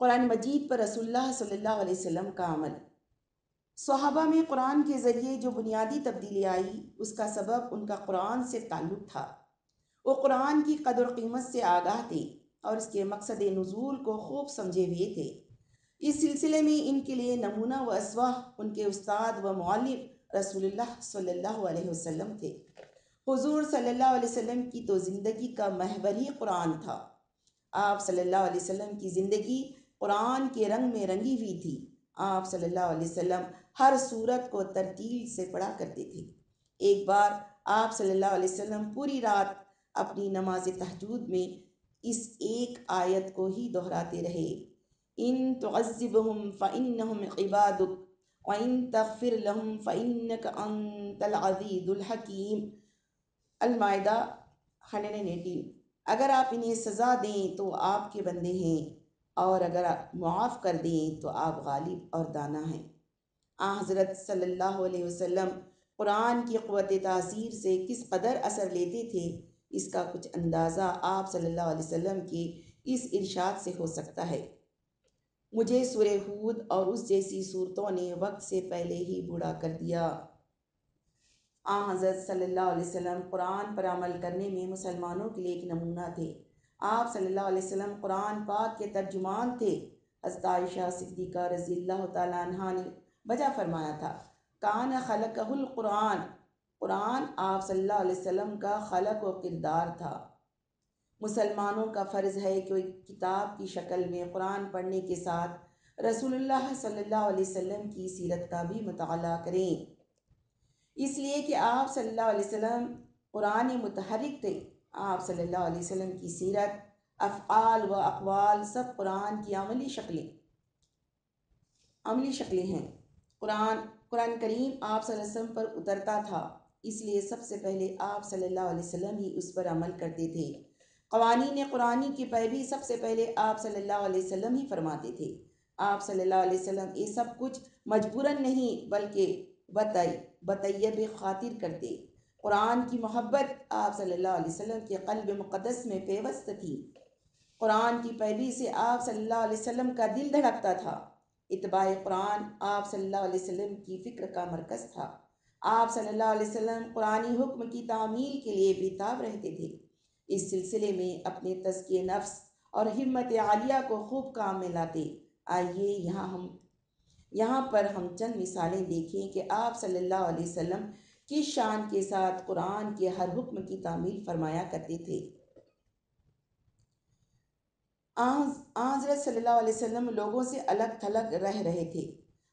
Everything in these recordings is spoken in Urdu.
قرآن مجید پر رسول اللہ صلی اللہ علیہ وسلم کا عمل۔ صحابہ میں قرآن کے ذریعے جو بنیادی تبدیلی آئی، اس کا سبب ان کا قرآن سے تعلق تھا۔ وہ قرآن کی قدر قیمت سے آگاہ تھے اور اس کے مقصد نزول کو خوب سمجھے ہوئے تھے۔ اس سلسلے میں ان کے لیے نمونہ و اسوہ ان کے استاد و معلم رسول اللہ صلی اللہ علیہ وسلم تھے۔ حضور صلی اللہ علیہ وسلم کی تو زندگی کا محور ہی قرآن تھا۔ آپ صلی اللہ علیہ وسلم کی زندگی قرآن کے رنگ میں رنگی ہوئی تھی۔ آپ صلی اللہ علیہ وسلم ہر صورت کو ترتیل سے پڑھا کرتے تھے۔ ایک بار آپ صلی اللہ علیہ وسلم پوری رات اپنی نماز تحجود میں اس ایک آیت کو ہی دہراتے رہے۔ ان تعذبهم فإنهم عبادك وإن تغفر لهم فإنك أنت العزيز الحكيم المائدہ 118 اگر آپ انہیں سزا دیں تو آپ کے بندے ہیں۔ اور اگر آپ معاف کر دیں تو آپ غالب اور دانا ہیں۔ آ، حضرت صلی اللہ علیہ وسلم، قرآن کی قوت تاثیر سے کس قدر اثر لیتے تھے، اس کا کچھ اندازہ آپ صلی اللہ علیہ وسلم کی اس ارشاد سے ہو سکتا ہے۔ مجھے سورہ حود اور اس جیسی صورتوں نے وقت سے پہلے ہی بوڑھا کر دیا۔ آ، حضرت صلی اللہ علیہ وسلم قرآن پر عمل کرنے میں مسلمانوں کے لیے ایک نمونہ تھے۔ آپ صلی اللہ علیہ وسلم قرآن پاک کے ترجمان تھے۔ حضرت عائشہ صدیقہ رضی اللہ تعالیٰ عنہ نے بجا فرمایا تھا۔ کان خلق القرآن۔ قرآن آپ صلی اللہ علیہ وسلم کا خلق و کردار تھا۔ مسلمانوں کا فرض ہے کہ کتاب کی شکل میں قرآن پڑھنے کے ساتھ رسول اللہ صلی اللہ علیہ وسلم کی سیرت کا بھی مطالعہ کریں۔ اس لیے کہ آپ صلی اللہ علیہ وسلم قرآن متحرک تھے۔ آپ صلی اللہ علیہ وسلم کی سیرت، افعال و اقوال سب قرآن کی عملی شکلیں۔ عملی شکلیں ہیں۔ قرآن قرآن کریم آپ صلی اللہ علیہ وسلم پر اترتا تھا، اس لیے سب سے پہلے آپ صلی اللہ علیہ وسلم ہی اس پر عمل کرتے تھے۔ قوانین قرآنی کی پیروی سب سے پہلے آپ صلی اللہ علیہ وسلم ہی فرماتے تھے۔ آپ صلی اللہ علیہ وسلم یہ سب کچھ مجبوراً نہیں، بلکہ بتائی بطیب خاطر کرتے۔ قرآن کی محبت آپ صلی اللہ علیہ وسلم کے قلب مقدس میں پیوست تھی۔ قرآن کی پیروی سے آپ صلی اللہ علیہ وسلم کا دل دھڑکتا تھا۔ اتباع قرآن آپ صلی اللہ علیہ وسلم کی فکر کا مرکز تھا۔ آپ صلی اللہ علیہ وسلم قرآنی حکم کی تعمیل کے لیے بیتاب رہتے تھے۔ اس سلسلے میں اپنے تزکیہ نفس اور ہمت عالیہ کو خوب کام میں لاتے۔ آئیے یہاں ہم، یہاں پر ہم چند مثالیں دیکھیں کہ آپ صلی اللہ علیہ وسلم کس شان کے ساتھ قرآن کے ہر حکم کی تعمیل فرمایا کرتے تھے۔ حضرت صلی اللہ علیہ وسلم لوگوں سے الگ تھلگ رہ رہے تھے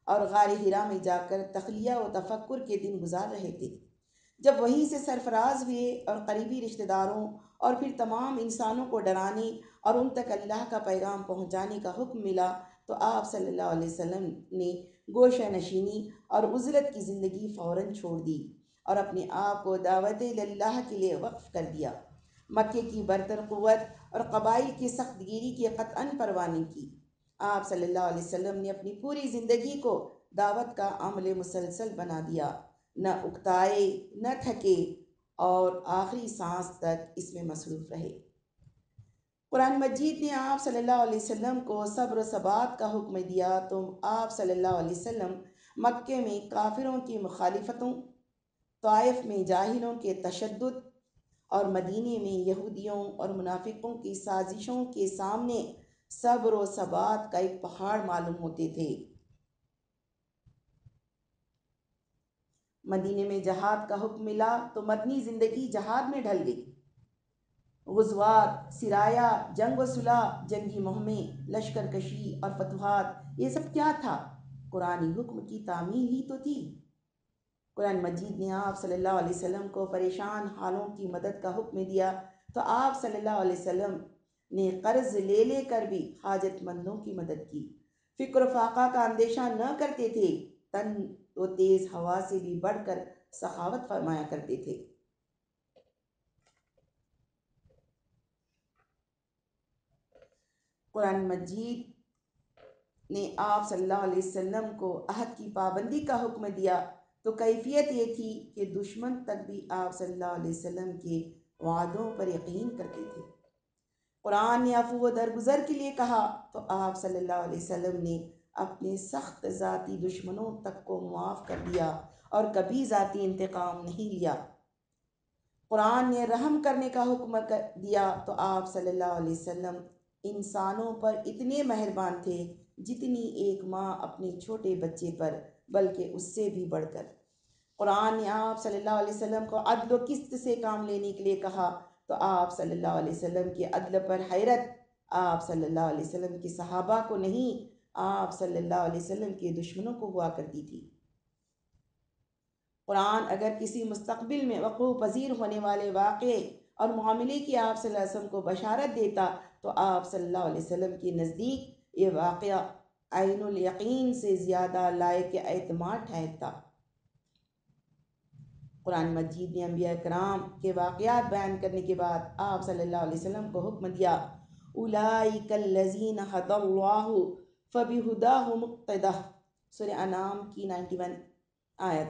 اور غار ہرا میں جا کر تخلیہ و تفکر کے دن گزار رہے تھے۔ جب وہیں سے سرفراز ہوئے اور قریبی رشتہ داروں اور پھر تمام انسانوں کو ڈرانے اور ان تک اللہ کا پیغام پہنچانے کا حکم ملا تو آپ صلی اللہ علیہ وسلم نے گوشہ نشینی اور عزلت کی زندگی فوراً چھوڑ دی۔ اور اپنے آپ کو دعوت اللہ کے لیے وقف کر دیا۔ مکے کی برتر قوت اور قبائل کی سخت گیری کی قطعا پروانی کی۔ آپ صلی اللہ علیہ وسلم نے اپنی پوری زندگی کو دعوت کا عمل مسلسل بنا دیا۔ نہ اکتائے، نہ تھکے اور آخری سانس تک اس میں مصروف رہے۔ قرآن مجید نے آپ صلی اللہ علیہ وسلم کو صبر و ثبات کا حکم دیا۔ تو آپ صلی اللہ علیہ وسلم مکے میں کافروں کی مخالفتوں طائف میں جاہلوں کے تشدد اور مدینہ میں یہودیوں اور منافقوں کی سازشوں کے سامنے صبر و ثبات کا ایک پہاڑ معلوم ہوتے تھے۔ مدینہ میں جہاد کا حکم ملا تو مدنی زندگی جہاد میں ڈھل گئی۔ غزوات، سرایہ، جنگ و صلح، جنگی مہمیں لشکر کشی اور فتوحات، یہ سب کیا تھا؟ قرآن حکم کی تعمیر ہی تو تھی۔ قرآن مجید نے آپ صلی اللہ علیہ وسلم کو پریشان حالوں کی مدد کا حکم دیا تو آپ صلی اللہ علیہ وسلم نے قرض لے لے کر بھی حاجت مندوں کی مدد کی۔ فکر و فاقہ کا اندیشہ نہ کرتے تھے، تن و تیز ہوا سے بھی بڑھ کر سخاوت فرمایا کرتے تھے۔ قرآن مجید نے آپ صلی اللہ علیہ وسلم کو عہد کی پابندی کا حکم دیا۔ تو کیفیت یہ تھی کہ دشمن تک بھی آپ صلی اللہ علیہ وسلم کے وعدوں پر یقین کرتے تھے۔ قرآن نے عفو و درگزر کے لیے کہا، تو آپ صلی اللہ علیہ وسلم نے اپنے سخت ذاتی دشمنوں تک کو معاف کر دیا اور کبھی ذاتی انتقام نہیں لیا۔ قرآن نے رحم کرنے کا حکم دیا، تو آپ صلی اللہ علیہ وسلم انسانوں پر اتنے مہربان تھے جتنی ایک ماں اپنے چھوٹے بچے پر، بلکہ اس سے بھی بڑھ کر۔ قرآن نے آپ صلی اللہ علیہ وسلم کو عدل و قسط سے کام لینے کے لیے کہا۔ تو آپ صلی اللہ علیہ وسلم کے عدل پر حیرت۔ آپ صلی اللہ علیہ وسلم کے صحابہ کو نہیں، آپ صلی اللہ علیہ وسلم کے دشمنوں کو ہوا کرتی تھی۔ قرآن اگر کسی مستقبل میں وقوع پذیر ہونے والے واقعے اور معاملے کی آپ صلی اللہ علیہ وسلم کو بشارت دیتا، تو آپ صلی اللہ علیہ وسلم کے نزدیک یہ واقعہ عین الیقین سے زیادہ لائق اعتماد ٹھہرتا۔ قرآن مجید نے انبیاء کرام کے واقعات بیان کرنے کے بعد آپ صلی اللہ علیہ وسلم کو حکم دیا اولئک الذین حد اللہ فبہداہ مقتدہ۔ سورہ انام کی نائنٹی ون آیت۔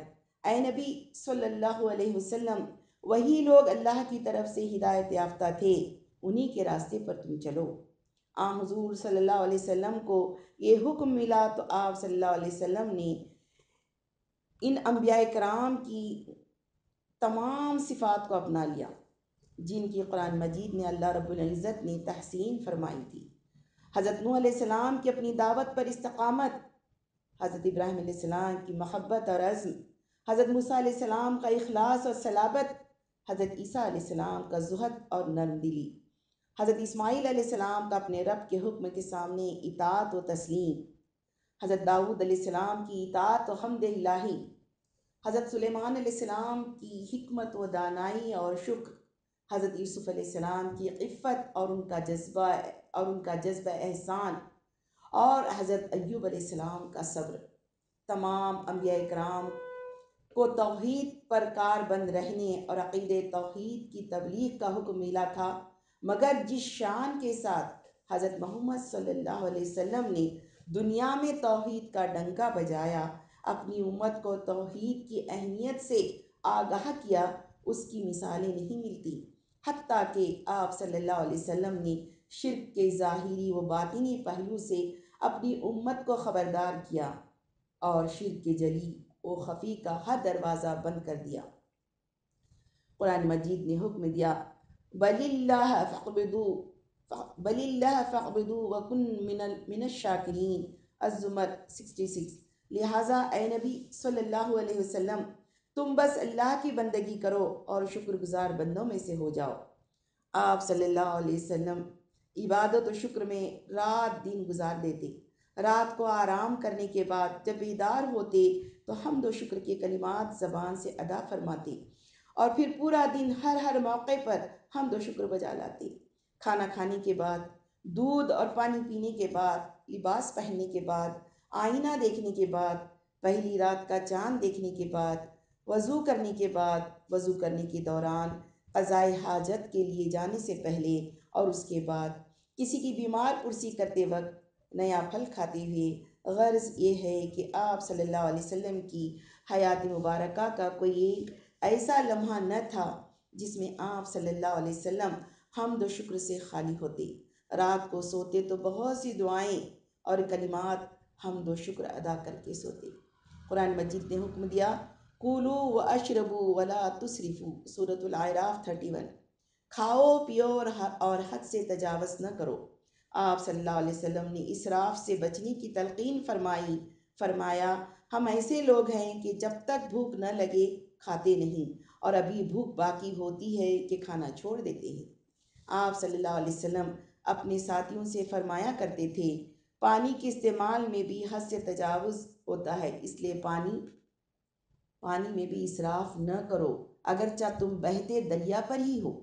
اے نبی صلی اللہ علیہ وسلم، وہی لوگ اللہ کی طرف سے ہدایت یافتہ تھے، انہی کے راستے پر تم چلو۔ آ، حضور صلی اللہ علیہ وسلم کو یہ حکم ملا تو آپ صلی اللہ علیہ وسلم نے ان انبیاء کرام کی تمام صفات کو اپنا لیا، جن کی قرآن مجید نے اللہ رب العزت نے تحسین فرمائی تھی۔ حضرت نوح علیہ السلام کی اپنی دعوت پر استقامت، حضرت ابراہیم علیہ السلام کی محبت اور عزم، حضرت موسیٰ علیہ السلام کا اخلاص اور صلابت، حضرت عیسیٰ علیہ السلام کا زہد اور نرم دلی۔ حضرت اسماعیل علیہ السلام کا اپنے رب کے حکم کے سامنے اطاعت و تسلیم۔ حضرت داود علیہ السلام کی اطاعت و حمد الہی۔ حضرت سلیمان علیہ السلام کی حکمت و دانائی اور شکر۔ حضرت یوسف علیہ السلام کی عفت اور ان کا جذبہ اور ان کا جذبہ احسان۔ اور حضرت ایوب علیہ السلام کا صبر۔ تمام انبیاء کرام کو توحید پر کار بند رہنے اور عقید توحید کی تبلیغ کا حکم ملا تھا۔ مگر جس شان کے ساتھ حضرت محمد صلی اللہ علیہ وسلم نے دنیا میں توحید کا ڈنکا بجایا، اپنی امت کو توحید کی اہمیت سے آگاہ کیا، اس کی مثالیں نہیں ملتی۔ حتیٰ کہ آپ صلی اللہ علیہ وسلم نے شرک کے ظاہری و باطنی پہلو سے اپنی امت کو خبردار کیا اور شرک کے جلی و خفی کا ہر دروازہ بند کر دیا۔ قرآن مجید نے حکم دیا بل اللہ فقبدو بل اللہ فقبدو وکن من الشاکرین الزمر سکسٹی سکس لہٰذا اے نبی صلی اللہ علیہ وسلم، تم بس اللہ کی بندگی کرو اور شکر گزار بندوں میں سے ہو جاؤ۔ آپ صلی اللہ علیہ وسلم عبادت و شکر میں رات دن گزار دیتے۔ رات کو آرام کرنے کے بعد جب بیدار ہوتے تو حمد و شکر کے کلمات زبان سے ادا فرماتے۔ اور پھر پورا دن ہر ہر موقع پر حمد و شکر بجا لاتے کھانا کھانے کے بعد، دودھ اور پانی پینے کے بعد، لباس پہننے کے بعد، آئینہ دیکھنے کے بعد، پہلی رات کا چاند دیکھنے کے بعد، وضو کرنے کے بعد، وضو کرنے کے دوران، قضائے حاجت کے لیے جانے سے پہلے اور اس کے بعد، کسی کی بیمار پرسی کرتے وقت نیا پھل کھاتے ہوئے، غرض یہ ہے کہ آپ صلی اللہ علیہ وسلم کی حیات مبارکہ کا کوئی ایک ایسا لمحہ نہ تھا جس میں آپ صلی اللہ علیہ وسلم حمد و شکر سے خالی ہوتے۔ رات کو سوتے تو بہت سی دعائیں اور کلمات حمد و شکر ادا کر کے سوتے۔ قرآن مجید نے حکم دیا کولو و اشربو ولا تصرفو صورت العراف تھرٹی ون کھاؤ، پیو اور حد سے تجاوز نہ کرو۔ آپ صلی اللہ علیہ وسلم نے اسراف سے بچنے کی تلقین فرمائی۔ فرمایا، ہم ایسے لوگ ہیں کہ جب تک بھوک نہ لگے کھاتے نہیں۔ اور ابھی بھوک باقی ہوتی ہے کہ کھانا چھوڑ دیتے ہیں۔ آپ صلی اللہ علیہ وسلم اپنے ساتھیوں سے فرمایا کرتے تھے، پانی کے استعمال میں بھی حد سے تجاوز ہوتا ہے، اس لیے پانی پانی میں بھی اسراف نہ کرو، اگرچہ تم بہتے دریا پر ہی ہو۔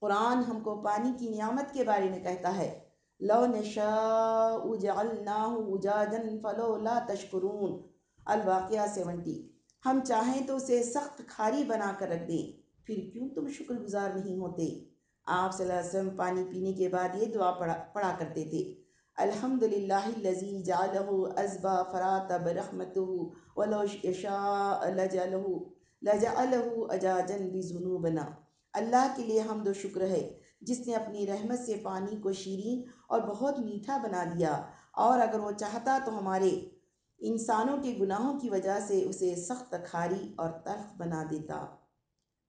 قرآن ہم کو پانی کی نعمت کے بارے میں کہتا ہے، لو نشاء جعلناہ اجاجا فلولا تشکرون۔ الواقعہ سیونٹی۔ ہم چاہیں تو اسے سخت کھاری بنا کر رکھ دیں۔ پھر کیوں تم شکر گزار نہیں ہوتے؟ آپ صلی اللہ علیہ وسلم پانی پینے کے بعد یہ دعا پڑھا پڑھا کرتے تھے۔ الحمد للہ الذی جعلہ ازبا فراتب رحمتہ ولو یشاء لجعلہ لجعلہ اجاجا بذنوبنا اللہ کے لیے حمد و شکر ہے۔ جس نے اپنی رحمت سے پانی کو شیریں اور بہت میٹھا بنا دیا۔ اور اگر وہ چاہتا تو ہمارے انسانوں کے گناہوں کی وجہ سے اسے سخت کھاری اور تلخ بنا دیتا۔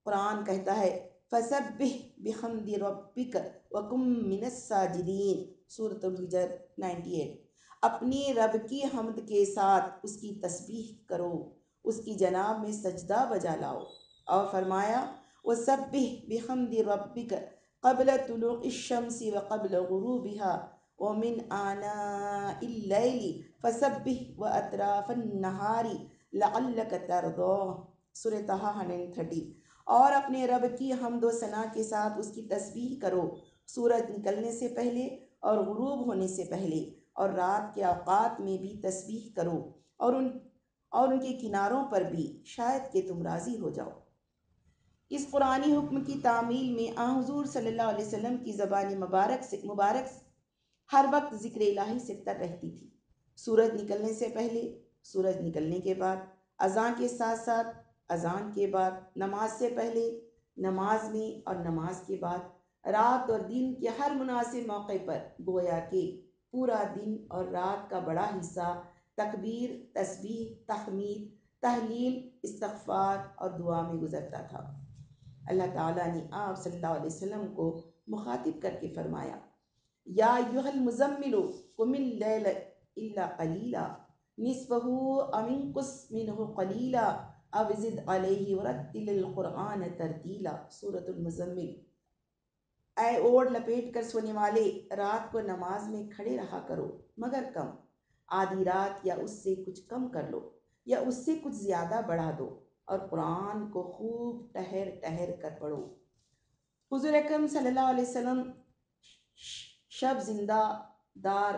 قرآن کہتا ہے، فَسَبِّحْ بِحَمْدِ رَبِّكَ وَكُمْ مِنَ السَّاجِدِينَ سورة الحجر 98 اپنے رب کی حمد کے ساتھ اس کی تسبیح کرو، اس کی جناب میں سجدہ بجا لاؤ۔ اور فرمایا، وَسَبِّحْ بِحَمْدِ رَبِّكَ قبل طلوع الشمس وقبل غروبها ومن آناء الليل فسبح وأطراف النهار لعلك ترضى۔ سورة تہا 130 اور اپنے رب کی حمد و ثنا کے ساتھ اس کی تسبیح کرو۔ سورج نکلنے سے پہلے اور غروب ہونے سے پہلے اور رات کے اوقات میں بھی تسبیح کرو اور ان اور ان کے کناروں پر بھی شاید کہ تم راضی ہو جاؤ۔ اس قرآنی حکم کی تعمیل میں آ حضور صلی اللہ علیہ وسلم کی زبان مبارک سے مبارک ہر وقت ذکر الہی سے تر رہتی تھی۔ سورج نکلنے سے پہلے، سورج نکلنے کے بعد، اذان کے ساتھ ساتھ، اذان کے بعد، نماز سے پہلے، نماز میں اور نماز کے بعد، رات اور دن کے ہر مناسب موقع پر، گویا کہ پورا دن اور رات کا بڑا حصہ، تکبیر، تسبیح، تحمید، تحلیل، استغفار اور دعا میں گزرتا تھا۔ اللہ تعالیٰ نے آپ صلی اللہ علیہ وسلم کو مخاطب کر کے فرمایا، یا ایوہ المزمل قم اللیل الا قلیلا نصفه نصفہو امنقس منہ قلیلا اب زد علیہ ورتل القرآن ترتیلا سورة المزمل. اے اوڑ لپیٹ کر سونے والے، رات کو نماز میں کھڑے رہا کرو، مگر کم. آدھی رات یا اس سے کچھ کم کر لو، یا اس سے کچھ زیادہ بڑھا دو، اور قرآن کو خوب ٹہر ٹہر کر پڑھو۔ حضور اکرم صلی اللہ علیہ وسلم، شب زندہ دار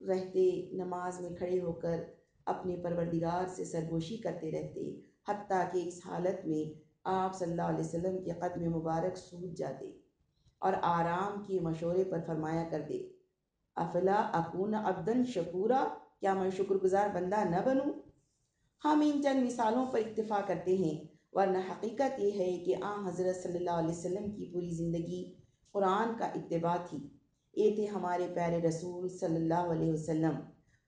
رہتے، نماز میں کھڑے ہو کر اپنے پروردگار سے سرگوشی کرتے رہتے، حتیٰ کہ اس حالت میں آپ صلی اللہ علیہ وسلم کے قدم مبارک سوج جاتے اور آرام کی مشورے پر فرمایا کر دے افلا اکون عبدن شکورا؟ کیا میں شکر گزار بندہ نہ بنوں؟ ہم ان چند مثالوں پر اکتفا کرتے ہیں، ورنہ حقیقت یہ ہے کہ آن حضرت صلی اللہ علیہ وسلم کی پوری زندگی قرآن کا اتباع تھی۔ یہ تھے ہمارے پیارے رسول صلی اللہ علیہ وسلم۔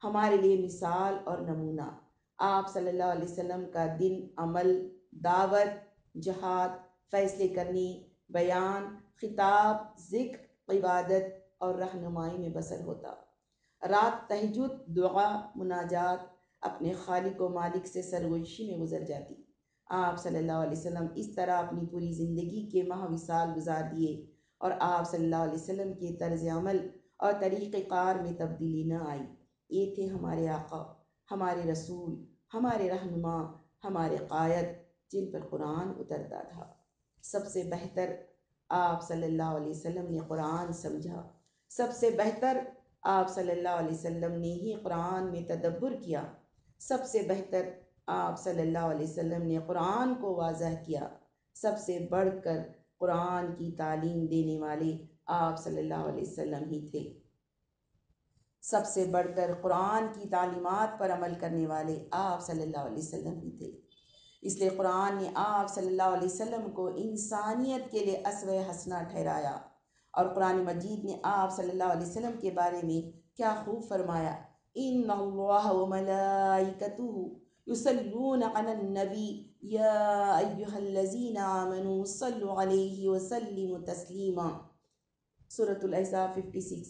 ہمارے لیے مثال اور نمونہ۔ آپ صلی اللہ علیہ وسلم کا دن، عمل، دعوت، جہاد، فیصلے کرنی، بیان، خطاب، ذکر، عبادت اور رہنمائی میں بسر ہوتا۔ رات تہجد، دعا، مناجات اپنے خالق و مالک سے سرگوشی میں گزر جاتی۔ آپ صلی اللہ علیہ وسلم اس طرح اپنی پوری زندگی کے ماہ وصال گزار دیے۔ اور آپ صلی اللہ علیہ وسلم کے طرز عمل اور طریق کار میں تبدیلی نہ آئی۔ یہ تھے ہمارے آقا، ہمارے رسول، ہمارے رہنما، ہمارے قائد، جن پر قرآن اترتا تھا۔ سب سے بہتر آپ صلی اللہ علیہ وسلم نے قرآن سمجھا۔ سب سے بہتر آپ صلی اللہ علیہ وسلم نے ہی قرآن میں تدبر کیا۔ سب سے بہتر آپ صلی اللہ علیہ وسلم نے قرآن کو واضح کیا۔ سب سے بڑھ کر قرآن کی تعلیم دینے والے آپ صلی اللہ علیہ وسلم ہی تھے۔ سب سے بڑھ کر قرآن کی تعلیمات پر عمل کرنے والے آپ صلی اللہ علیہ وسلم ہی تھے۔ اس لیے قرآن نے آپ صلی اللہ علیہ وسلم کو انسانیت کے لیے اسو حسنہ ٹھہرایا اور قرآن مجید نے آپ صلی اللہ علیہ وسلم کے بارے میں کیا خوب فرمایا۔ ان اللہ و یسلون علی النبی یا ایہا الذین آمنوا صلوا علیہ وسلم تسلیما سورة الاحزاب 56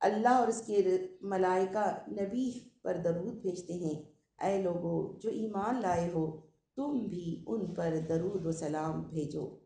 اللہ اور اس کے ملائکہ نبی پر درود بھیجتے ہیں۔ اے لوگو، جو ایمان لائے ہو، تم بھی ان پر درود و سلام بھیجو۔